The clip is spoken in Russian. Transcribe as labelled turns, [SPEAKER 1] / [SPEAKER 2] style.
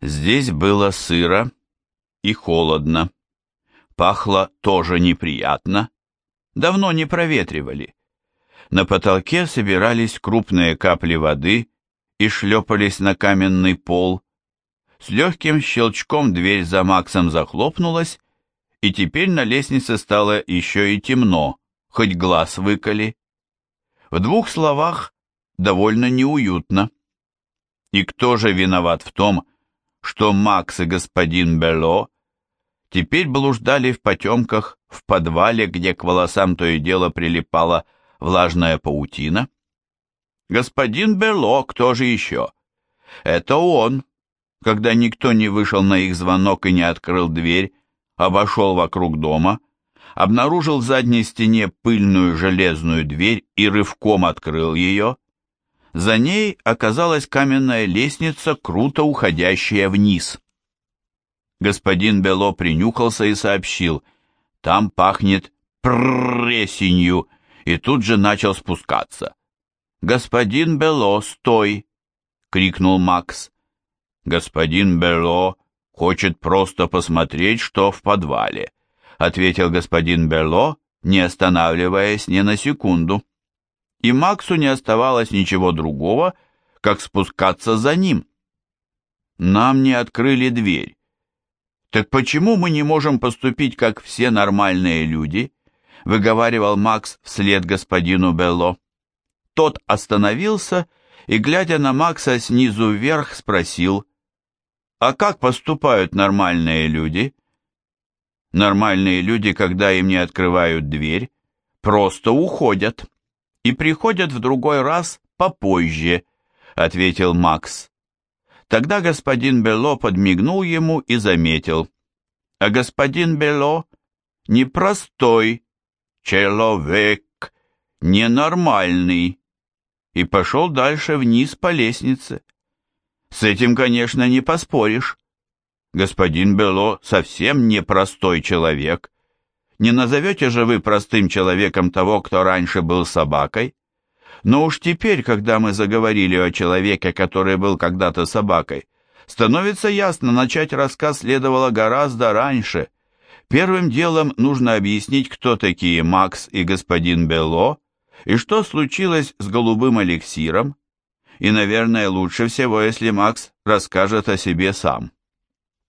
[SPEAKER 1] Здесь было сыро и холодно. Пахло тоже неприятно. Давно не проветривали. На потолке собирались крупные капли воды и шлепались на каменный пол. С легким щелчком дверь за Максом захлопнулась, и теперь на лестнице стало еще и темно, хоть глаз выколи. В двух словах, довольно неуютно. И кто же виноват в том, что Макс и господин Бело теперь блуждали в потемках в подвале, где к волосам то и дело прилипала влажная паутина? Господин Бело, кто же еще? Это он, когда никто не вышел на их звонок и не открыл дверь, обошел вокруг дома, обнаружил в задней стене пыльную железную дверь и рывком открыл ее. За ней оказалась каменная лестница, круто уходящая вниз. Господин Бело принюхался и сообщил, там пахнет пресенью, и тут же начал спускаться. «Господин Бело, стой!» — крикнул Макс. «Господин Бело хочет просто посмотреть, что в подвале», — ответил господин Бело, не останавливаясь ни на секунду. И Максу не оставалось ничего другого, как спускаться за ним. Нам не открыли дверь. Так почему мы не можем поступить, как все нормальные люди? выговаривал Макс вслед господину Белло. Тот остановился и, глядя на Макса снизу вверх, спросил, «А как поступают нормальные люди?» Нормальные люди, когда им не открывают дверь, просто уходят и приходят в другой раз попозже, ответил Макс. Тогда господин Бело подмигнул ему и заметил. А господин Бело непростой человек, ненормальный, и пошел дальше вниз по лестнице. С этим, конечно, не поспоришь. Господин Бело совсем непростой человек. Не назовете же вы простым человеком того, кто раньше был собакой? Но уж теперь, когда мы заговорили о человеке, который был когда-то собакой, становится ясно, начать рассказ следовало гораздо раньше. Первым делом нужно объяснить, кто такие Макс и господин Белло, и что случилось с голубым эликсиром. И, наверное, лучше всего, если Макс расскажет о себе сам.